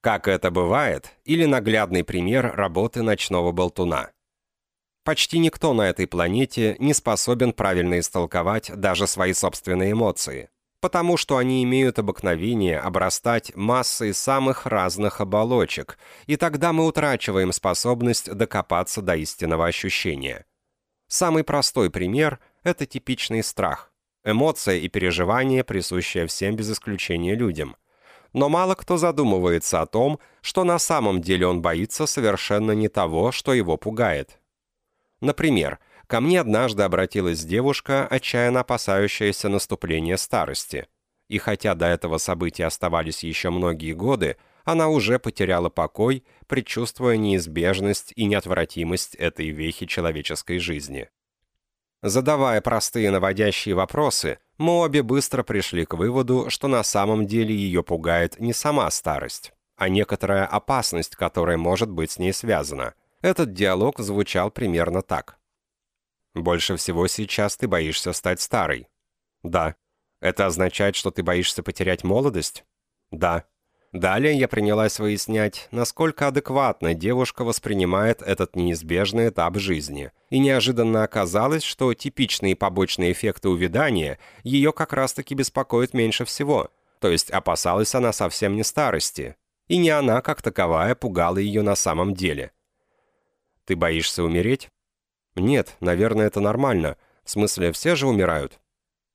Как это бывает, или наглядный пример работы ночного болтуна. Почти никто на этой планете не способен правильно истолковать даже свои собственные эмоции, потому что они имеют обыкновение обрастать массой самых разных оболочек, и тогда мы утрачиваем способность докопаться до истинного ощущения. Самый простой пример – это типичный страх. Эмоция и переживание, присущие всем без исключения людям. Но мало кто задумывается о том, что на самом деле он боится совершенно не того, что его пугает. Например, ко мне однажды обратилась девушка, отчаянно опасающаяся наступления старости. И хотя до этого события оставались еще многие годы, она уже потеряла покой, предчувствуя неизбежность и неотвратимость этой вехи человеческой жизни. Задавая простые наводящие вопросы, мы обе быстро пришли к выводу, что на самом деле ее пугает не сама старость, а некоторая опасность, которая может быть с ней связана. Этот диалог звучал примерно так. «Больше всего сейчас ты боишься стать старой». «Да». «Это означает, что ты боишься потерять молодость?» «Да». Далее я принялась выяснять, насколько адекватно девушка воспринимает этот неизбежный этап жизни. И неожиданно оказалось, что типичные побочные эффекты увядания ее как раз-таки беспокоят меньше всего. То есть опасалась она совсем не старости. И не она, как таковая, пугала ее на самом деле. «Ты боишься умереть?» «Нет, наверное, это нормально. В смысле, все же умирают.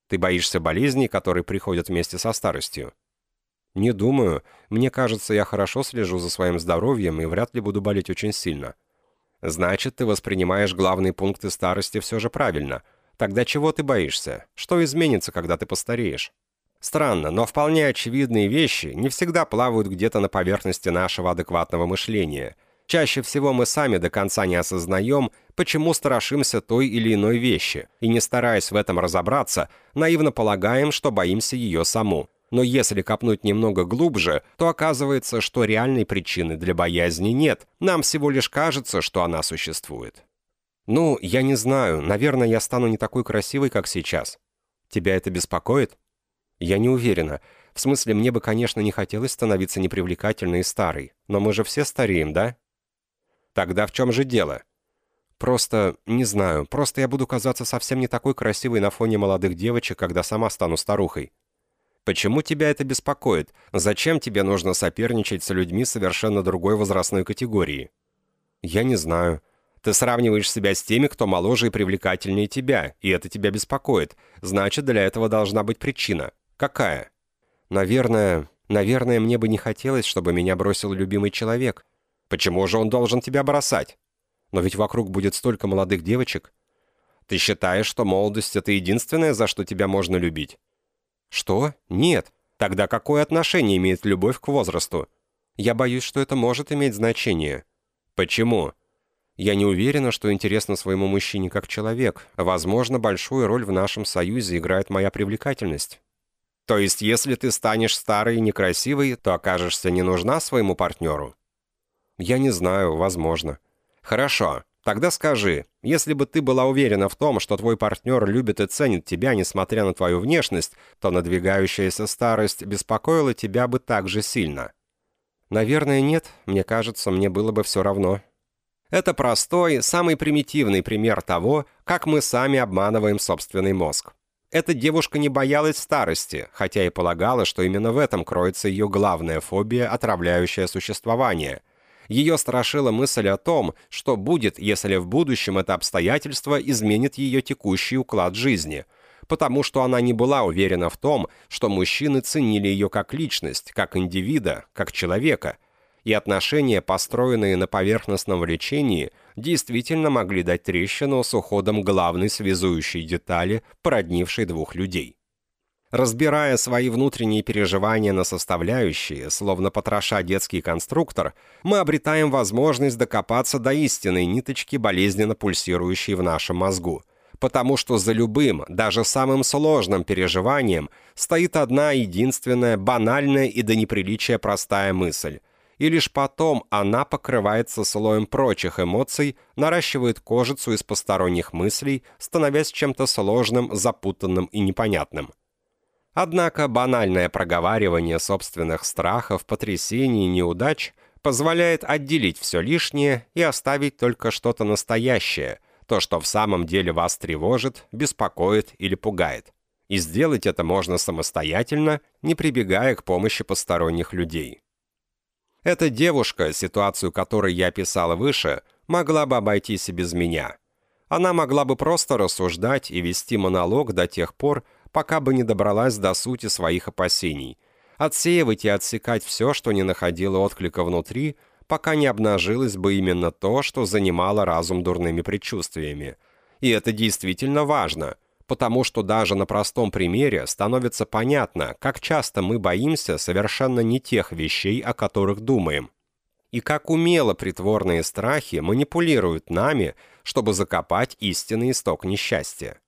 Ты боишься болезней, которые приходят вместе со старостью?» «Не думаю. Мне кажется, я хорошо слежу за своим здоровьем и вряд ли буду болеть очень сильно». «Значит, ты воспринимаешь главные пункты старости все же правильно. Тогда чего ты боишься? Что изменится, когда ты постареешь?» Странно, но вполне очевидные вещи не всегда плавают где-то на поверхности нашего адекватного мышления. Чаще всего мы сами до конца не осознаем, почему страшимся той или иной вещи, и не стараясь в этом разобраться, наивно полагаем, что боимся ее саму. Но если копнуть немного глубже, то оказывается, что реальной причины для боязни нет. Нам всего лишь кажется, что она существует. Ну, я не знаю. Наверное, я стану не такой красивой, как сейчас. Тебя это беспокоит? Я не уверена. В смысле, мне бы, конечно, не хотелось становиться непривлекательной и старой. Но мы же все стареем, да? Тогда в чем же дело? Просто, не знаю, просто я буду казаться совсем не такой красивой на фоне молодых девочек, когда сама стану старухой. Почему тебя это беспокоит? Зачем тебе нужно соперничать с людьми совершенно другой возрастной категории? Я не знаю. Ты сравниваешь себя с теми, кто моложе и привлекательнее тебя, и это тебя беспокоит. Значит, для этого должна быть причина. Какая? Наверное, наверное, мне бы не хотелось, чтобы меня бросил любимый человек. Почему же он должен тебя бросать? Но ведь вокруг будет столько молодых девочек. Ты считаешь, что молодость — это единственное, за что тебя можно любить? Что? Нет. Тогда какое отношение имеет любовь к возрасту? Я боюсь, что это может иметь значение. Почему? Я не уверена, что интересно своему мужчине как человек. Возможно, большую роль в нашем союзе играет моя привлекательность. То есть, если ты станешь старой и некрасивой, то окажешься не нужна своему партнеру? Я не знаю, возможно. Хорошо. Тогда скажи, если бы ты была уверена в том, что твой партнер любит и ценит тебя, несмотря на твою внешность, то надвигающаяся старость беспокоила тебя бы так же сильно. Наверное, нет. Мне кажется, мне было бы все равно. Это простой, самый примитивный пример того, как мы сами обманываем собственный мозг. Эта девушка не боялась старости, хотя и полагала, что именно в этом кроется ее главная фобия, отравляющая существование – ее страшила мысль о том, что будет, если в будущем это обстоятельство изменит ее текущий уклад жизни, потому что она не была уверена в том, что мужчины ценили ее как личность, как индивида, как человека, и отношения, построенные на поверхностном влечении, действительно могли дать трещину с уходом главной связующей детали, породнившей двух людей. Разбирая свои внутренние переживания на составляющие, словно потроша детский конструктор, мы обретаем возможность докопаться до истинной ниточки, болезненно пульсирующей в нашем мозгу. Потому что за любым, даже самым сложным переживанием стоит одна единственная, банальная и до неприличия простая мысль. И лишь потом она покрывается слоем прочих эмоций, наращивает кожицу из посторонних мыслей, становясь чем-то сложным, запутанным и непонятным. Однако банальное проговаривание собственных страхов, потрясений, неудач позволяет отделить все лишнее и оставить только что-то настоящее, то, что в самом деле вас тревожит, беспокоит или пугает. И сделать это можно самостоятельно, не прибегая к помощи посторонних людей. Эта девушка, ситуацию которой я описал выше, могла бы обойтись и без меня. Она могла бы просто рассуждать и вести монолог до тех пор, пока бы не добралась до сути своих опасений. Отсеивать и отсекать все, что не находило отклика внутри, пока не обнажилось бы именно то, что занимало разум дурными предчувствиями. И это действительно важно, потому что даже на простом примере становится понятно, как часто мы боимся совершенно не тех вещей, о которых думаем. И как умело притворные страхи манипулируют нами, чтобы закопать истинный исток несчастья.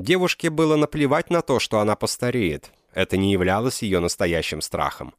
Девушке было наплевать на то, что она постареет. Это не являлось ее настоящим страхом.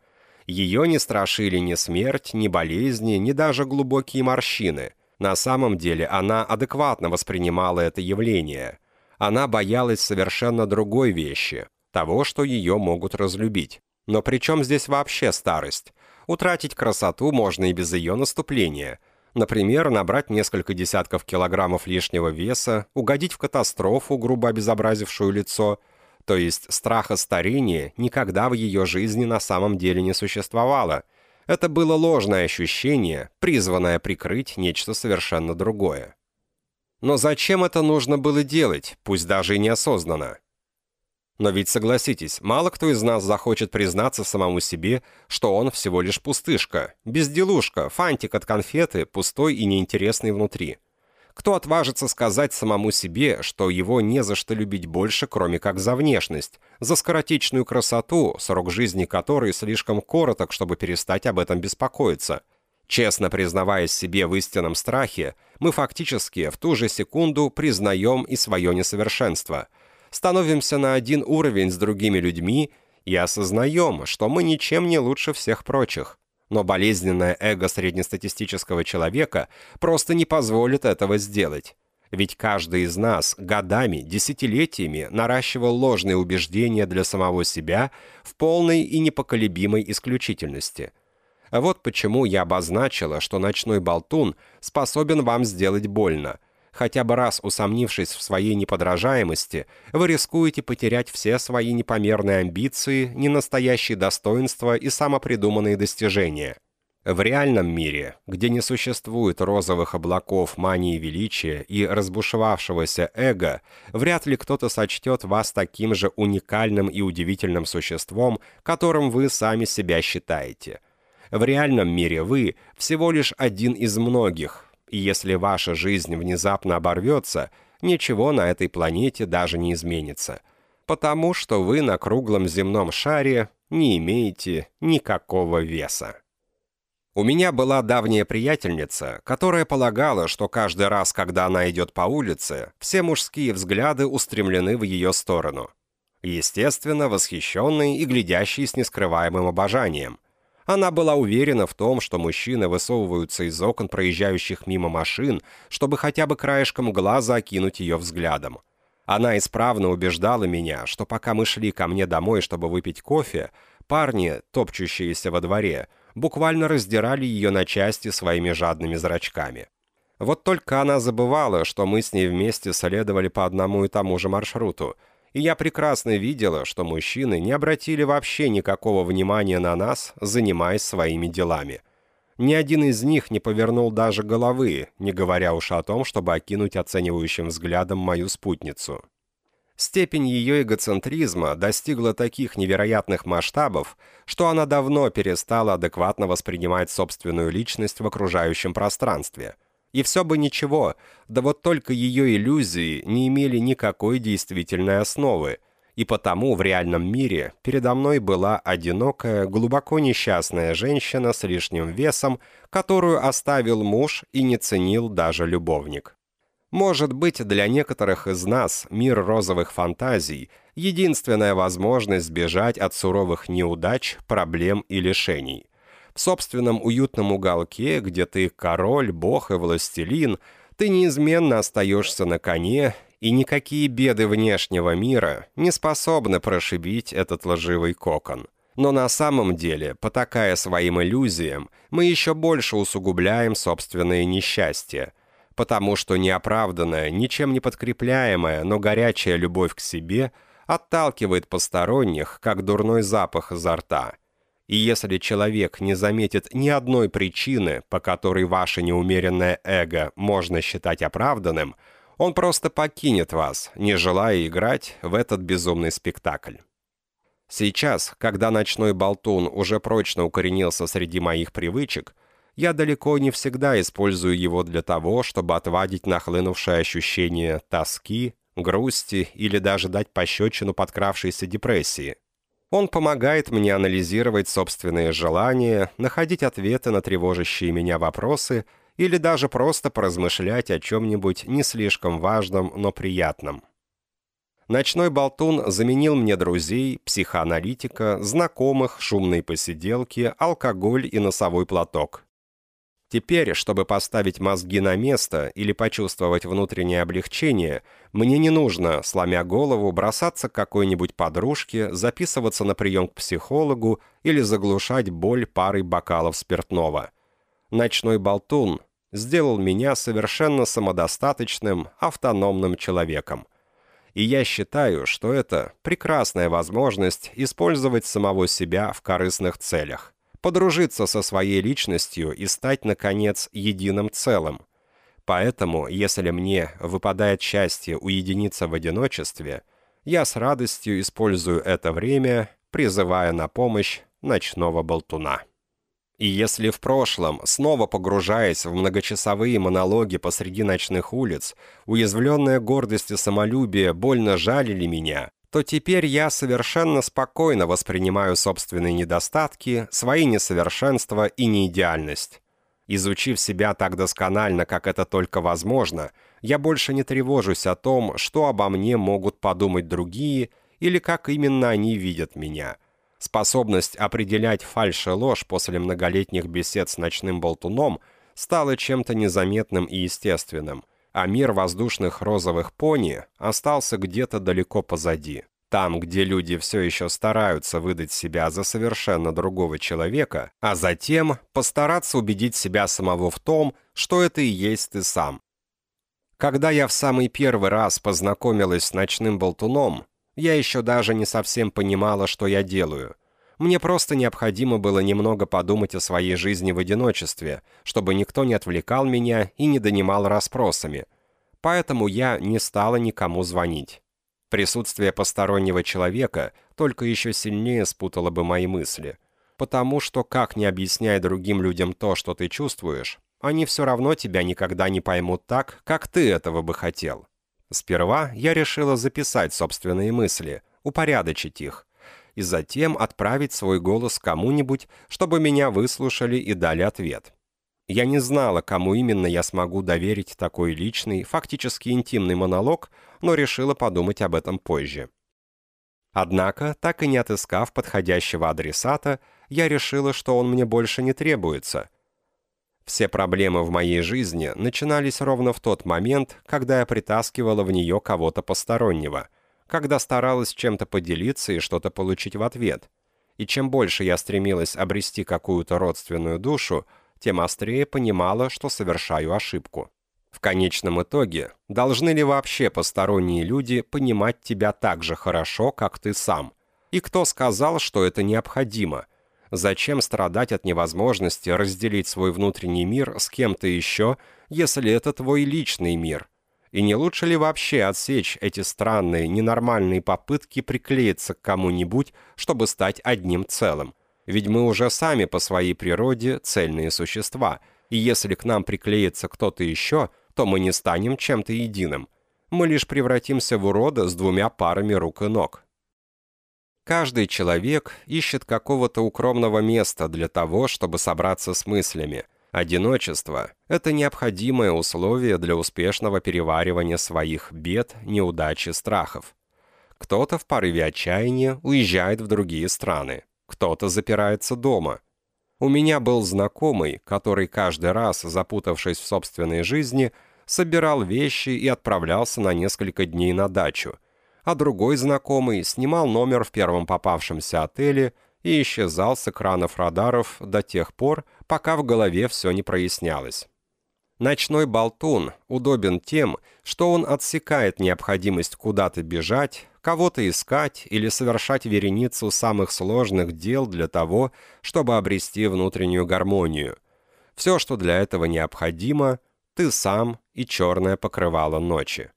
Ее не страшили ни смерть, ни болезни, ни даже глубокие морщины. На самом деле она адекватно воспринимала это явление. Она боялась совершенно другой вещи, того, что ее могут разлюбить. Но при чем здесь вообще старость? Утратить красоту можно и без ее наступления – Например, набрать несколько десятков килограммов лишнего веса, угодить в катастрофу, грубо обезобразившую лицо. То есть страха старения никогда в ее жизни на самом деле не существовало. Это было ложное ощущение, призванное прикрыть нечто совершенно другое. Но зачем это нужно было делать, пусть даже и неосознанно? Но ведь согласитесь, мало кто из нас захочет признаться самому себе, что он всего лишь пустышка, безделушка, фантик от конфеты, пустой и неинтересный внутри. Кто отважится сказать самому себе, что его не за что любить больше, кроме как за внешность, за скоротечную красоту, срок жизни которой слишком короток, чтобы перестать об этом беспокоиться? Честно признаваясь себе в истинном страхе, мы фактически в ту же секунду признаем и свое несовершенство – становимся на один уровень с другими людьми и осознаем, что мы ничем не лучше всех прочих. Но болезненное эго среднестатистического человека просто не позволит этого сделать. Ведь каждый из нас годами, десятилетиями наращивал ложные убеждения для самого себя в полной и непоколебимой исключительности. Вот почему я обозначила, что ночной болтун способен вам сделать больно – хотя бы раз усомнившись в своей неподражаемости, вы рискуете потерять все свои непомерные амбиции, ненастоящие достоинства и самопридуманные достижения. В реальном мире, где не существует розовых облаков мании величия и разбушевавшегося эго, вряд ли кто-то сочтет вас таким же уникальным и удивительным существом, которым вы сами себя считаете. В реальном мире вы всего лишь один из многих, и если ваша жизнь внезапно оборвется, ничего на этой планете даже не изменится, потому что вы на круглом земном шаре не имеете никакого веса. У меня была давняя приятельница, которая полагала, что каждый раз, когда она идет по улице, все мужские взгляды устремлены в ее сторону. Естественно, восхищенные и глядящие с нескрываемым обожанием – она была уверена в том, что мужчины высовываются из окон проезжающих мимо машин, чтобы хотя бы краешком глаза окинуть ее взглядом. Она исправно убеждала меня, что пока мы шли ко мне домой, чтобы выпить кофе, парни, топчущиеся во дворе, буквально раздирали ее на части своими жадными зрачками. Вот только она забывала, что мы с ней вместе следовали по одному и тому же маршруту – и я прекрасно видела, что мужчины не обратили вообще никакого внимания на нас, занимаясь своими делами. Ни один из них не повернул даже головы, не говоря уж о том, чтобы окинуть оценивающим взглядом мою спутницу. Степень ее эгоцентризма достигла таких невероятных масштабов, что она давно перестала адекватно воспринимать собственную личность в окружающем пространстве – и все бы ничего, да вот только ее иллюзии не имели никакой действительной основы, и потому в реальном мире передо мной была одинокая, глубоко несчастная женщина с лишним весом, которую оставил муж и не ценил даже любовник. Может быть, для некоторых из нас мир розовых фантазий – единственная возможность сбежать от суровых неудач, проблем и лишений в собственном уютном уголке, где ты король, бог и властелин, ты неизменно остаешься на коне И никакие беды внешнего мира не способны прошибить этот лживый кокон. Но на самом деле, потакая своим иллюзиям, мы еще больше усугубляем собственные несчастья, потому что неоправданная, ничем не подкрепляемая, но горячая любовь к себе отталкивает посторонних, как дурной запах изо рта. И если человек не заметит ни одной причины, по которой ваше неумеренное эго можно считать оправданным, он просто покинет вас, не желая играть в этот безумный спектакль. Сейчас, когда ночной болтун уже прочно укоренился среди моих привычек, я далеко не всегда использую его для того, чтобы отвадить нахлынувшее ощущение тоски, грусти или даже дать пощечину подкравшейся депрессии. Он помогает мне анализировать собственные желания, находить ответы на тревожащие меня вопросы или даже просто поразмышлять о чем-нибудь не слишком важном, но приятном. Ночной болтун заменил мне друзей, психоаналитика, знакомых, шумные посиделки, алкоголь и носовой платок. Теперь, чтобы поставить мозги на место или почувствовать внутреннее облегчение, мне не нужно, сломя голову, бросаться к какой-нибудь подружке, записываться на прием к психологу или заглушать боль парой бокалов спиртного. Ночной болтун сделал меня совершенно самодостаточным, автономным человеком и я считаю, что это прекрасная возможность использовать самого себя в корыстных целях, подружиться со своей личностью и стать, наконец, единым целым. Поэтому, если мне выпадает счастье уединиться в одиночестве, я с радостью использую это время, призывая на помощь ночного болтуна. И если в прошлом, снова погружаясь в многочасовые монологи посреди ночных улиц, уязвленная гордость и самолюбие больно жалили меня, то теперь я совершенно спокойно воспринимаю собственные недостатки, свои несовершенства и неидеальность. Изучив себя так досконально, как это только возможно, я больше не тревожусь о том, что обо мне могут подумать другие или как именно они видят меня – Способность определять фальшь и ложь после многолетних бесед с ночным болтуном стала чем-то незаметным и естественным, а мир воздушных розовых пони остался где-то далеко позади. Там, где люди все еще стараются выдать себя за совершенно другого человека, а затем постараться убедить себя самого в том, что это и есть ты сам. Когда я в самый первый раз познакомилась с ночным болтуном, я еще даже не совсем понимала, что я делаю. Мне просто необходимо было немного подумать о своей жизни в одиночестве, чтобы никто не отвлекал меня и не донимал расспросами. Поэтому я не стала никому звонить. Присутствие постороннего человека только еще сильнее спутало бы мои мысли. Потому что, как не объясняй другим людям то, что ты чувствуешь, они все равно тебя никогда не поймут так, как ты этого бы хотел. Сперва я решила записать собственные мысли, упорядочить их, и затем отправить свой голос кому-нибудь, чтобы меня выслушали и дали ответ. Я не знала, кому именно я смогу доверить такой личный, фактически интимный монолог, но решила подумать об этом позже. Однако, так и не отыскав подходящего адресата, я решила, что он мне больше не требуется. Все проблемы в моей жизни начинались ровно в тот момент, когда я притаскивала в нее кого-то постороннего, когда старалась чем-то поделиться и что-то получить в ответ. И чем больше я стремилась обрести какую-то родственную душу, тем острее понимала, что совершаю ошибку. В конечном итоге, должны ли вообще посторонние люди понимать тебя так же хорошо, как ты сам? И кто сказал, что это необходимо? Зачем страдать от невозможности разделить свой внутренний мир с кем-то еще, если это твой личный мир? И не лучше ли вообще отсечь эти странные, ненормальные попытки приклеиться к кому-нибудь, чтобы стать одним целым? Ведь мы уже сами по своей природе цельные существа, и если к нам приклеится кто-то еще, то мы не станем чем-то единым. Мы лишь превратимся в урода с двумя парами рук и ног. Каждый человек ищет какого-то укромного места для того, чтобы собраться с мыслями. Одиночество – это необходимое условие для успешного переваривания своих бед, неудач и страхов. Кто-то в порыве отчаяния уезжает в другие страны, кто-то запирается дома. У меня был знакомый, который каждый раз, запутавшись в собственной жизни, собирал вещи и отправлялся на несколько дней на дачу, а другой знакомый снимал номер в первом попавшемся отеле и исчезал с экранов радаров до тех пор, пока в голове все не прояснялось. Ночной болтун удобен тем, что он отсекает необходимость куда-то бежать, кого-то искать или совершать вереницу самых сложных дел для того, чтобы обрести внутреннюю гармонию. Все, что для этого необходимо, ты сам и черное покрывало ночи.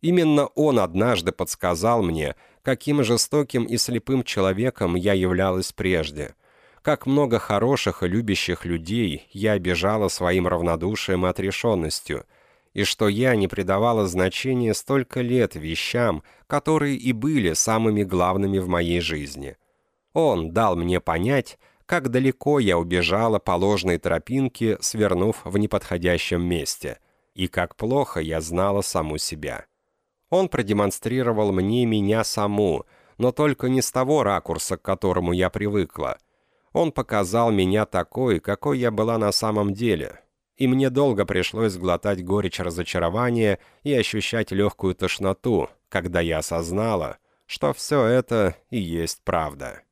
Именно он однажды подсказал мне, каким жестоким и слепым человеком я являлась прежде, как много хороших и любящих людей я обижала своим равнодушием и отрешенностью, и что я не придавала значения столько лет вещам, которые и были самыми главными в моей жизни. Он дал мне понять, как далеко я убежала по ложной тропинке, свернув в неподходящем месте, и как плохо я знала саму себя. Он продемонстрировал мне меня саму, но только не с того ракурса, к которому я привыкла. Он показал меня такой, какой я была на самом деле. И мне долго пришлось глотать горечь разочарования и ощущать легкую тошноту, когда я осознала, что все это и есть правда.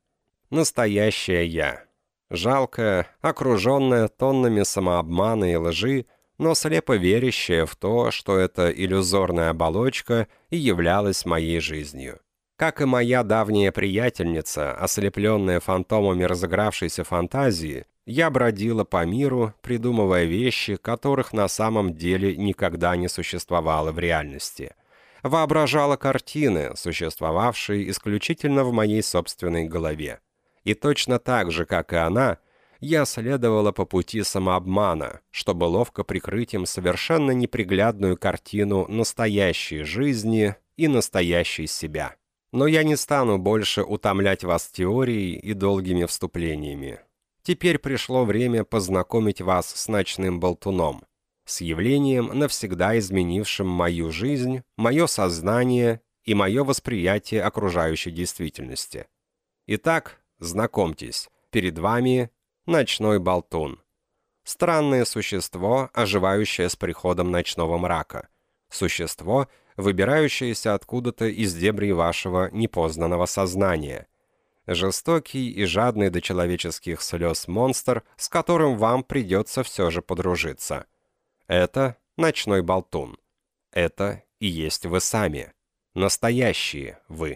Настоящая я. Жалкая, окруженная тоннами самообмана и лжи, но слепо верящая в то, что эта иллюзорная оболочка и являлась моей жизнью. Как и моя давняя приятельница, ослепленная фантомами разыгравшейся фантазии, я бродила по миру, придумывая вещи, которых на самом деле никогда не существовало в реальности. Воображала картины, существовавшие исключительно в моей собственной голове. И точно так же, как и она, я следовала по пути самообмана, чтобы ловко прикрыть им совершенно неприглядную картину настоящей жизни и настоящей себя. Но я не стану больше утомлять вас теорией и долгими вступлениями. Теперь пришло время познакомить вас с ночным болтуном, с явлением, навсегда изменившим мою жизнь, мое сознание и мое восприятие окружающей действительности. Итак, знакомьтесь, перед вами Ночной болтун. Странное существо, оживающее с приходом ночного мрака. Существо, выбирающееся откуда-то из дебрей вашего непознанного сознания. Жестокий и жадный до человеческих слез монстр, с которым вам придется все же подружиться. Это ночной болтун. Это и есть вы сами. Настоящие вы.